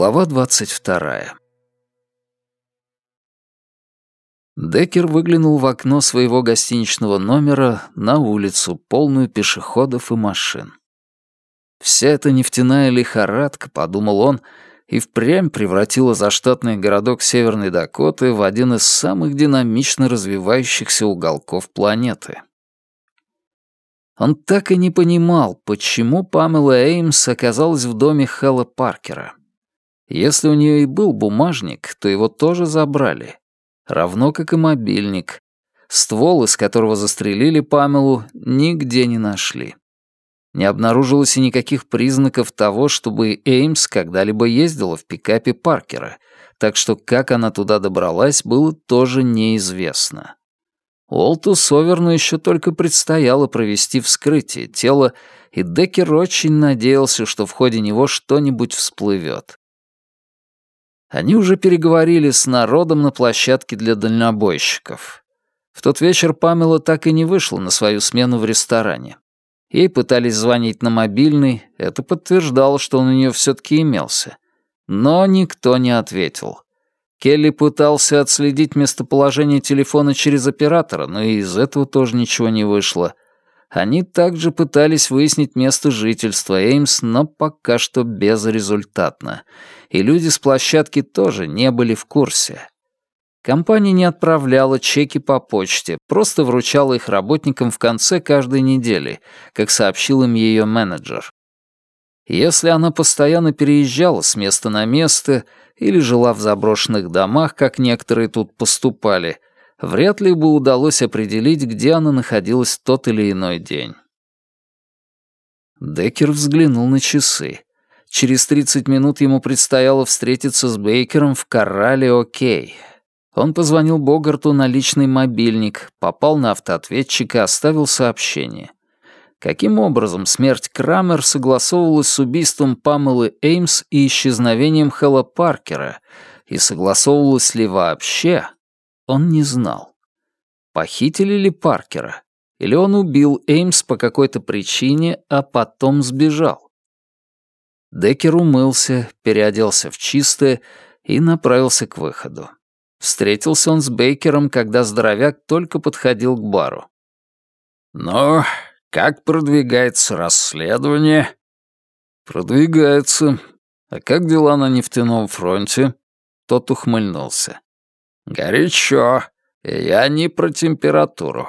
Глава двадцать вторая. Деккер выглянул в окно своего гостиничного номера на улицу, полную пешеходов и машин. Вся эта нефтяная лихорадка, подумал он, и впрямь превратила заштатный городок Северной Дакоты в один из самых динамично развивающихся уголков планеты. Он так и не понимал, почему Памела Эймс оказалась в доме Хэлла Паркера. Если у нее и был бумажник, то его тоже забрали. Равно как и мобильник. Ствол, из которого застрелили Памелу, нигде не нашли. Не обнаружилось и никаких признаков того, чтобы Эймс когда-либо ездила в пикапе Паркера, так что как она туда добралась, было тоже неизвестно. Уолту Соверну еще только предстояло провести вскрытие тела, и Деккер очень надеялся, что в ходе него что-нибудь всплывет. Они уже переговорили с народом на площадке для дальнобойщиков. В тот вечер Памела так и не вышла на свою смену в ресторане. Ей пытались звонить на мобильный, это подтверждало, что он у нее все-таки имелся. Но никто не ответил. Келли пытался отследить местоположение телефона через оператора, но и из этого тоже ничего не вышло. Они также пытались выяснить место жительства Эймс, но пока что безрезультатно. И люди с площадки тоже не были в курсе. Компания не отправляла чеки по почте, просто вручала их работникам в конце каждой недели, как сообщил им ее менеджер. Если она постоянно переезжала с места на место или жила в заброшенных домах, как некоторые тут поступали — вряд ли бы удалось определить, где она находилась в тот или иной день. Деккер взглянул на часы. Через 30 минут ему предстояло встретиться с Бейкером в Коррале Окей. Он позвонил Богарту на личный мобильник, попал на автоответчик и оставил сообщение. Каким образом смерть Крамер согласовывалась с убийством Памелы Эймс и исчезновением Хэлла Паркера, и согласовывалась ли вообще, он не знал. Похитили ли Паркера? Или он убил Эймс по какой-то причине, а потом сбежал? Деккер умылся, переоделся в чистое и направился к выходу. Встретился он с Бейкером, когда здоровяк только подходил к бару. «Ну, как продвигается расследование?» «Продвигается. А как дела на нефтяном фронте?» Тот ухмыльнулся. «Горячо. Я не про температуру».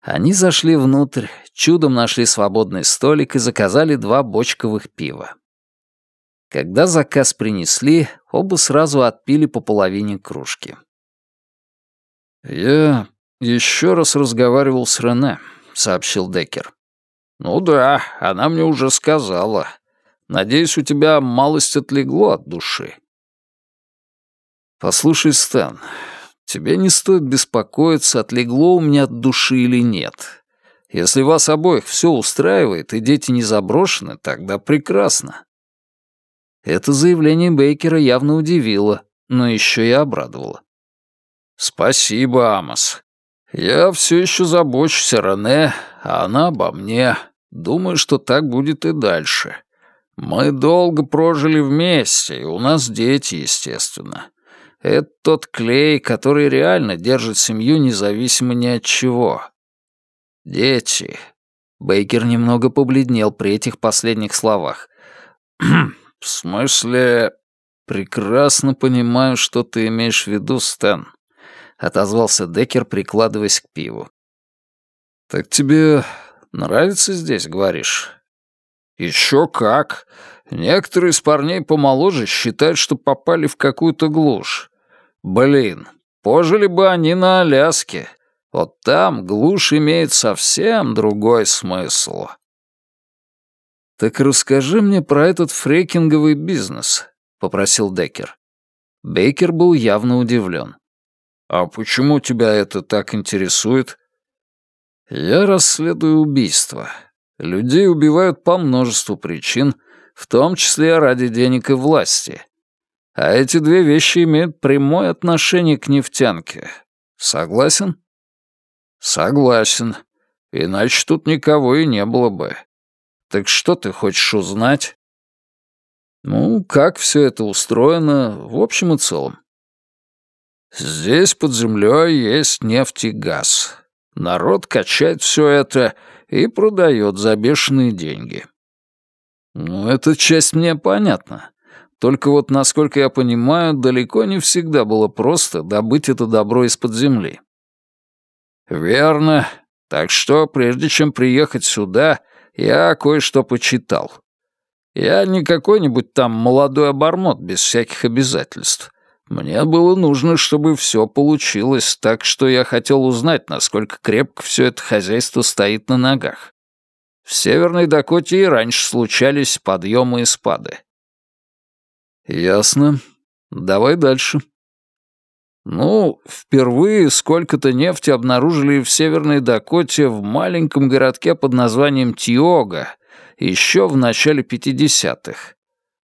Они зашли внутрь, чудом нашли свободный столик и заказали два бочковых пива. Когда заказ принесли, оба сразу отпили по половине кружки. «Я еще раз разговаривал с Рене», — сообщил Деккер. «Ну да, она мне уже сказала. Надеюсь, у тебя малость отлегло от души». «Послушай, Стэн, тебе не стоит беспокоиться, отлегло у меня от души или нет. Если вас обоих все устраивает и дети не заброшены, тогда прекрасно». Это заявление Бейкера явно удивило, но еще и обрадовало. «Спасибо, Амос. Я все еще забочусь о Рене, а она обо мне. Думаю, что так будет и дальше. Мы долго прожили вместе, и у нас дети, естественно. Это тот клей, который реально держит семью независимо ни от чего. Дети. Бейкер немного побледнел при этих последних словах. «В смысле...» «Прекрасно понимаю, что ты имеешь в виду, Стэн», — отозвался Деккер, прикладываясь к пиву. «Так тебе нравится здесь, говоришь?» «Еще как. Некоторые из парней помоложе считают, что попали в какую-то глушь. Блин, пожили бы они на Аляске. Вот там глушь имеет совсем другой смысл. «Так расскажи мне про этот фрекинговый бизнес», — попросил Деккер. Бейкер был явно удивлен. «А почему тебя это так интересует?» «Я расследую убийства. Людей убивают по множеству причин, в том числе ради денег и власти. А эти две вещи имеют прямое отношение к нефтянке. Согласен? Согласен. Иначе тут никого и не было бы. Так что ты хочешь узнать? Ну, как все это устроено в общем и целом? Здесь под землей есть нефть и газ. Народ качает все это и продает за бешеные деньги. Ну, эта часть мне понятна. Только вот, насколько я понимаю, далеко не всегда было просто добыть это добро из-под земли. Верно. Так что, прежде чем приехать сюда, я кое-что почитал. Я не какой-нибудь там молодой обормот без всяких обязательств. Мне было нужно, чтобы все получилось, так что я хотел узнать, насколько крепко все это хозяйство стоит на ногах. В Северной Дакоте и раньше случались подъемы и спады. Ясно. Давай дальше. Ну, впервые сколько-то нефти обнаружили в Северной Дакоте в маленьком городке под названием Тиога, еще в начале 50-х.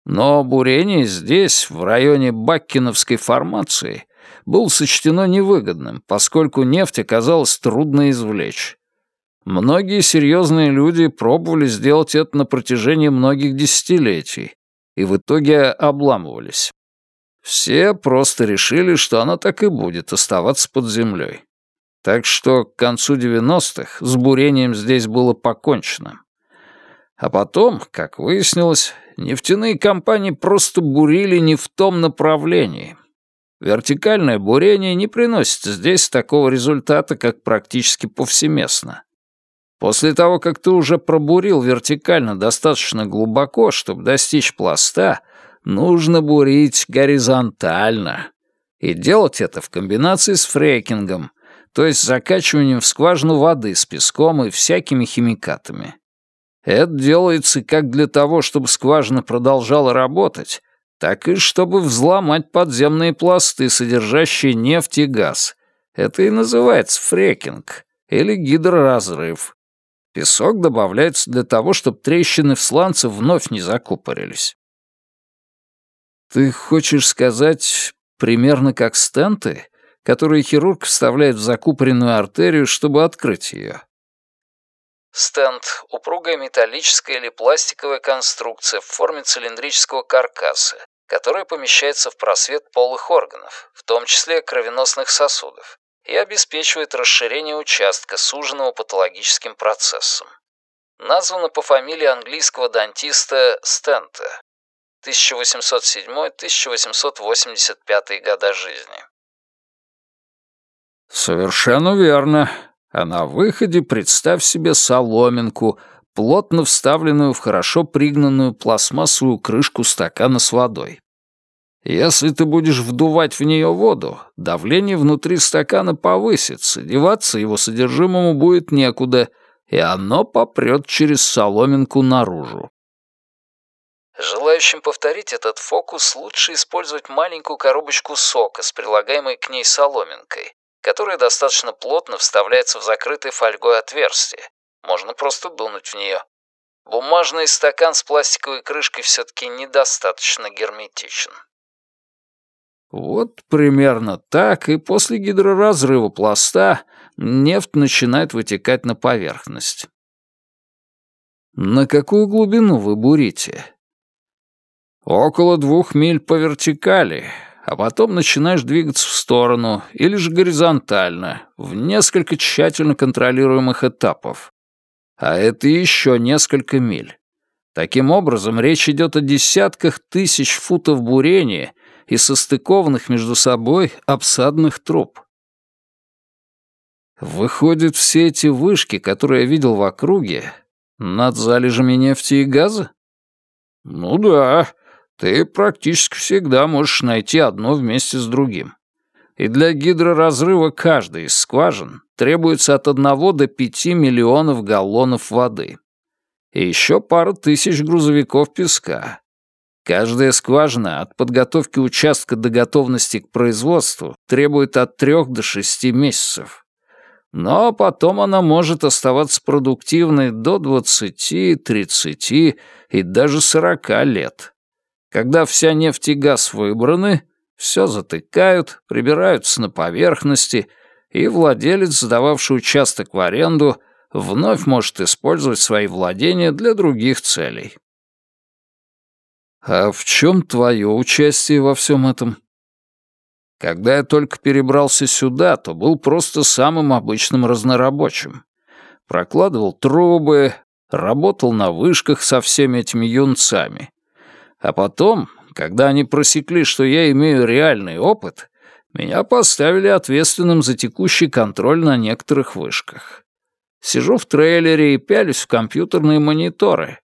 Но бурение здесь, в районе Баккиновской формации, было сочтено невыгодным, поскольку нефть оказалось трудно извлечь. Многие серьезные люди пробовали сделать это на протяжении многих десятилетий и в итоге обламывались. Все просто решили, что она так и будет оставаться под землей. Так что к концу 90-х с бурением здесь было покончено. А потом, как выяснилось, нефтяные компании просто бурили не в том направлении. Вертикальное бурение не приносит здесь такого результата, как практически повсеместно. После того, как ты уже пробурил вертикально достаточно глубоко, чтобы достичь пласта, нужно бурить горизонтально. И делать это в комбинации с фрекингом, то есть закачиванием в скважину воды с песком и всякими химикатами. Это делается как для того, чтобы скважина продолжала работать, так и чтобы взломать подземные пласты, содержащие нефть и газ. Это и называется фрекинг или гидроразрыв. Песок добавляется для того, чтобы трещины в сланце вновь не закупорились. Ты хочешь сказать примерно как стенты, которые хирург вставляет в закупоренную артерию, чтобы открыть ее? Стенд — упругая металлическая или пластиковая конструкция в форме цилиндрического каркаса, которая помещается в просвет полых органов, в том числе кровеносных сосудов, и обеспечивает расширение участка, суженного патологическим процессом. Названа по фамилии английского дантиста Стента, 1807-1885 года жизни. «Совершенно верно. А на выходе представь себе соломинку, плотно вставленную в хорошо пригнанную пластмассовую крышку стакана с водой. Если ты будешь вдувать в нее воду, давление внутри стакана повысится, деваться его содержимому будет некуда, и оно попрет через соломинку наружу. Желающим повторить этот фокус лучше использовать маленькую коробочку сока с прилагаемой к ней соломинкой, которая достаточно плотно вставляется в закрытое фольгой отверстие. Можно просто дунуть в нее. Бумажный стакан с пластиковой крышкой все-таки недостаточно герметичен. Вот примерно так, и после гидроразрыва пласта нефть начинает вытекать на поверхность. На какую глубину вы бурите? Около двух миль по вертикали, а потом начинаешь двигаться в сторону или же горизонтально, в несколько тщательно контролируемых этапов. А это еще несколько миль. Таким образом, речь идет о десятках тысяч футов бурения и состыкованных между собой обсадных труб. Выходит, все эти вышки, которые я видел в округе, над залежами нефти и газа? Ну да, ты практически всегда можешь найти одно вместе с другим. И для гидроразрыва каждой из скважин требуется от 1 до 5 миллионов галлонов воды. И еще пара тысяч грузовиков песка. Каждая скважина от подготовки участка до готовности к производству требует от 3 до 6 месяцев. Но потом она может оставаться продуктивной до 20, 30 и даже 40 лет. Когда вся нефть и газ выбраны, все затыкают, прибираются на поверхности, и владелец, сдававший участок в аренду, вновь может использовать свои владения для других целей. «А в чем твое участие во всем этом?» «Когда я только перебрался сюда, то был просто самым обычным разнорабочим. Прокладывал трубы, работал на вышках со всеми этими юнцами. А потом, когда они просекли, что я имею реальный опыт, меня поставили ответственным за текущий контроль на некоторых вышках. Сижу в трейлере и пялюсь в компьютерные мониторы.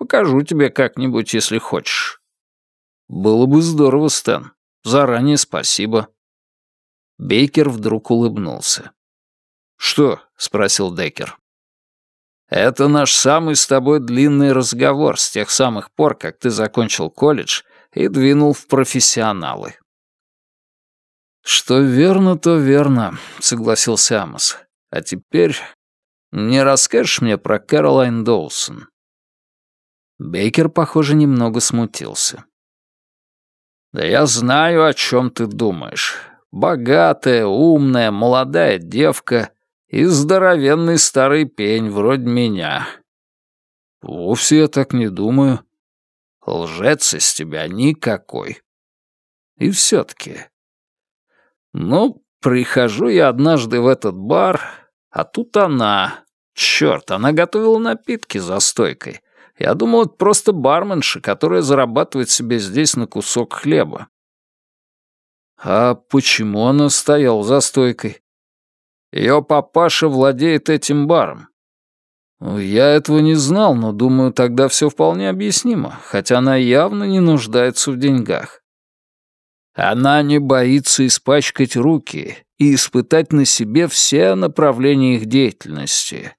Покажу тебе как-нибудь, если хочешь. Было бы здорово, Стэн. Заранее спасибо. Бейкер вдруг улыбнулся. «Что?» — спросил Деккер. «Это наш самый с тобой длинный разговор с тех самых пор, как ты закончил колледж и двинул в профессионалы». «Что верно, то верно», — согласился Амос. «А теперь не расскажешь мне про Кэролайн Доусон?» Бейкер, похоже, немного смутился. «Да я знаю, о чем ты думаешь. Богатая, умная, молодая девка и здоровенный старый пень вроде меня». «Вовсе я так не думаю». «Лжец из тебя никакой». «И все-таки, ну, прихожу я однажды в этот бар, а тут она. Черт, она готовила напитки за стойкой. Я думал, это просто барменша, которая зарабатывает себе здесь на кусок хлеба. А почему она стояла за стойкой? Ее папаша владеет этим баром. Я этого не знал, но думаю, тогда все вполне объяснимо, хотя она явно не нуждается в деньгах. Она не боится испачкать руки и испытать на себе все направления их деятельности.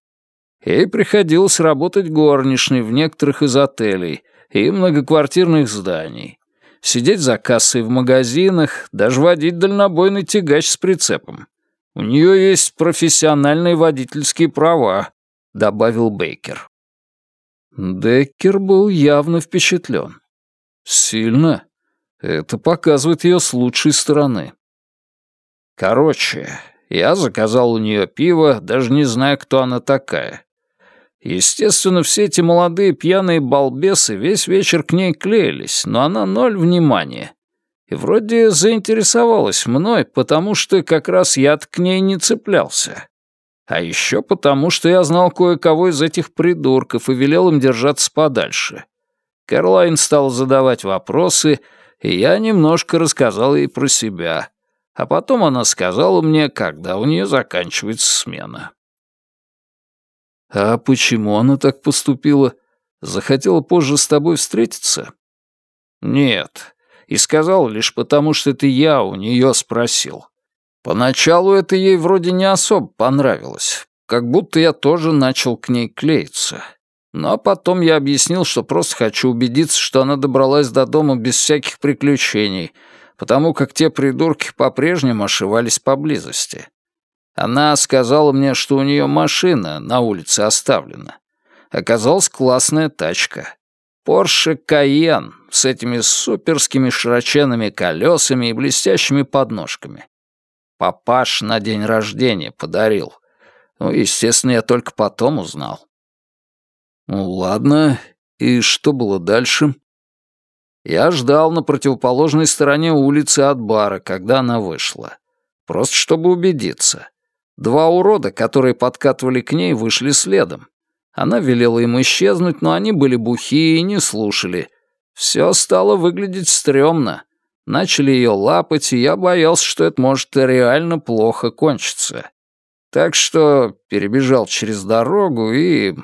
Ей приходилось работать горничной в некоторых из отелей и многоквартирных зданий, сидеть за кассой в магазинах, даже водить дальнобойный тягач с прицепом. У нее есть профессиональные водительские права», — добавил Бейкер. Деккер был явно впечатлен. «Сильно?» Это показывает ее с лучшей стороны. Короче, я заказал у нее пиво, даже не зная, кто она такая. Естественно, все эти молодые пьяные балбесы весь вечер к ней клеились, но она ноль внимания. И вроде заинтересовалась мной, потому что как раз я к ней не цеплялся. А еще потому, что я знал кое-кого из этих придурков и велел им держаться подальше. Кэрлайн стал задавать вопросы, и я немножко рассказал ей про себя. А потом она сказала мне, когда у нее заканчивается смена. «А почему она так поступила? Захотела позже с тобой встретиться?» «Нет, и сказала лишь потому, что это я у нее спросил. Поначалу это ей вроде не особо понравилось, как будто я тоже начал к ней клеиться. Но потом я объяснил, что просто хочу убедиться, что она добралась до дома без всяких приключений, потому как те придурки по-прежнему ошивались поблизости. Она сказала мне, что у нее машина на улице оставлена. Оказалась классная тачка. Porsche Cayenne с этими суперскими широченными колесами и блестящими подножками. Папаш на день рождения подарил. Ну, естественно, я только потом узнал. Ну, ладно, и что было дальше? Я ждал на противоположной стороне улицы от бара, когда она вышла. Просто чтобы убедиться. Два урода, которые подкатывали к ней, вышли следом. Она велела им исчезнуть, но они были бухие и не слушали. Все стало выглядеть стрёмно. Начали ее лапать, и я боялся, что это может реально плохо кончиться. Так что перебежал через дорогу и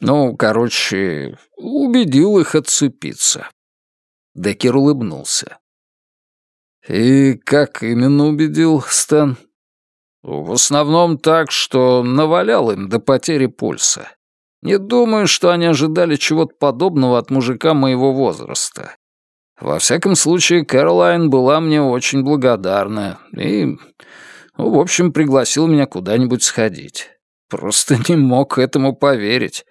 ну, короче, убедил их отцепиться. Деккер улыбнулся. «И как именно убедил Стэн?» «В основном так, что навалял им до потери пульса. Не думаю, что они ожидали чего-то подобного от мужика моего возраста. Во всяком случае, Кэролайн была мне очень благодарна и, ну, в общем, пригласил меня куда-нибудь сходить. Просто не мог этому поверить.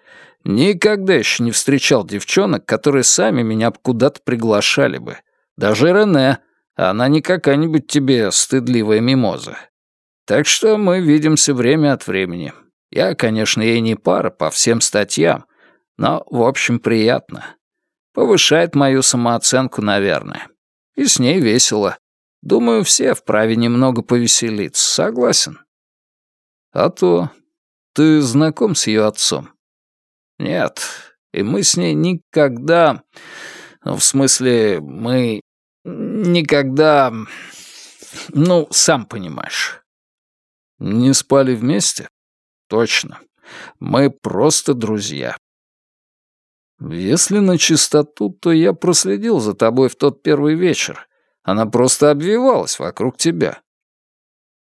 Никогда еще не встречал девчонок, которые сами меня куда-то приглашали бы. Даже Рене, она не какая-нибудь тебе стыдливая мимоза. Так что мы видимся время от времени. Я, конечно, ей не пара по всем статьям, но, в общем, приятно. Повышает мою самооценку, наверное. И с ней весело. Думаю, все вправе немного повеселиться, согласен? А то... Ты знаком с ее отцом? Нет, и мы с ней никогда... Ну, в смысле, мы никогда... Ну, сам понимаешь. Не спали вместе? Точно. Мы просто друзья. Если на чистоту, то я проследил за тобой в тот первый вечер. Она просто обвивалась вокруг тебя.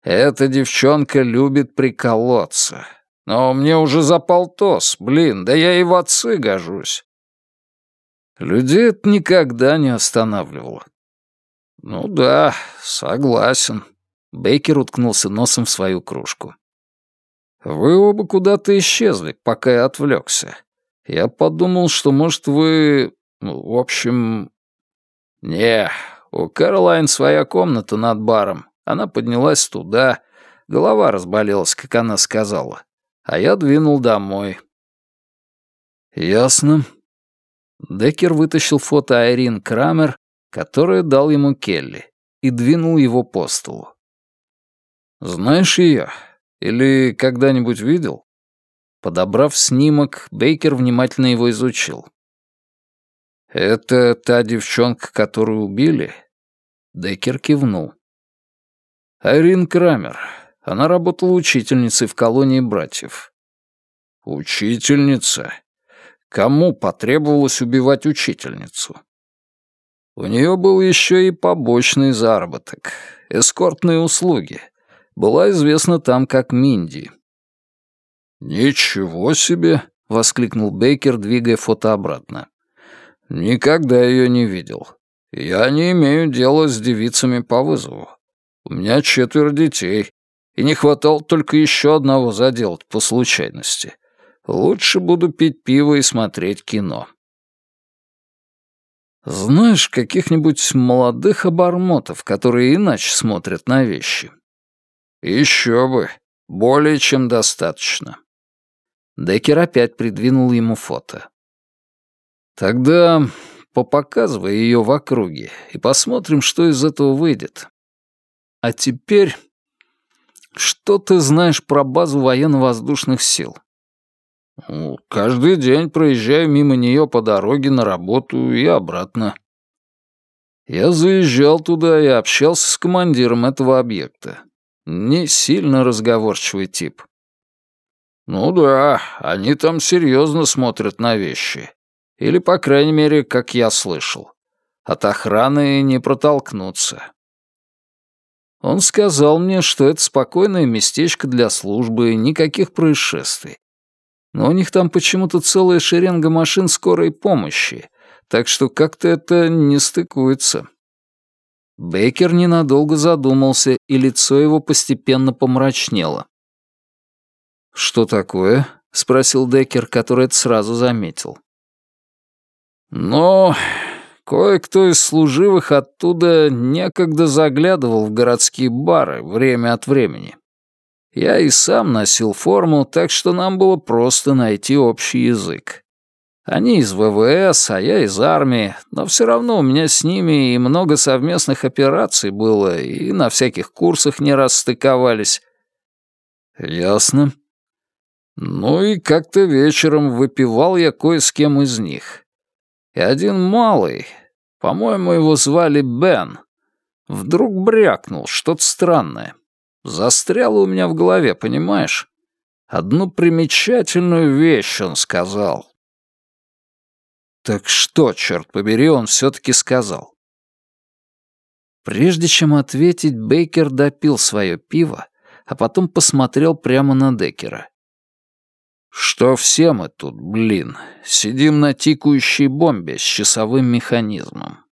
Эта девчонка любит приколоться. Но мне уже запал тос, блин, да я и в отцы гожусь. Людей это никогда не останавливало. Ну да, согласен. Бейкер уткнулся носом в свою кружку. Вы оба куда-то исчезли, пока я отвлекся. Я подумал, что, может, вы... Ну, в общем... Не, у Кэролайн своя комната над баром. Она поднялась туда. Голова разболелась, как она сказала. А я двинул домой. Ясно. Деккер вытащил фото Айрин Крамер, которое дал ему Келли, и двинул его по столу. «Знаешь ее? Или когда-нибудь видел?» Подобрав снимок, Бейкер внимательно его изучил. «Это та девчонка, которую убили?» Деккер кивнул. «Айрин Крамер. Она работала учительницей в колонии братьев». «Учительница? Кому потребовалось убивать учительницу?» У нее был еще и побочный заработок — эскортные услуги. Была известна там как Минди. «Ничего себе!» — воскликнул Бейкер, двигая фото обратно. «Никогда ее не видел. Я не имею дела с девицами по вызову. У меня четверо детей, и не хватало только еще одного заделать по случайности. Лучше буду пить пиво и смотреть кино». «Знаешь каких-нибудь молодых обормотов, которые иначе смотрят на вещи?» «Еще бы. Более чем достаточно». Деккер опять придвинул ему фото. «Тогда попоказывай ее в округе и посмотрим, что из этого выйдет. А теперь, что ты знаешь про базу военно-воздушных сил?» ну, «Каждый день проезжаю мимо нее по дороге на работу и обратно». Я заезжал туда и общался с командиром этого объекта. Не сильно разговорчивый тип. «Ну да, они там серьезно смотрят на вещи. Или, по крайней мере, как я слышал. От охраны не протолкнуться». Он сказал мне, что это спокойное местечко для службы, никаких происшествий. Но у них там почему-то целая шеренга машин скорой помощи, так что как-то это не стыкуется. Бейкер ненадолго задумался, и лицо его постепенно помрачнело. «Что такое?» — спросил Деккер, который это сразу заметил. «Ну, кое-кто из служивых оттуда некогда заглядывал в городские бары время от времени. Я и сам носил форму, так что нам было просто найти общий язык. Они из ВВС, а я из армии, но все равно у меня с ними и много совместных операций было, и на всяких курсах не раз стыковались». «Ясно», ну и как-то вечером выпивал я кое с кем из них. И один малый, по-моему, его звали Бен, вдруг брякнул что-то странное. Застряло у меня в голове, понимаешь? Одну примечательную вещь он сказал. Так что, черт побери, он все-таки сказал? Прежде чем ответить, Бейкер допил свое пиво, а потом посмотрел прямо на Деккера. Что все мы тут, блин, сидим на тикающей бомбе с часовым механизмом.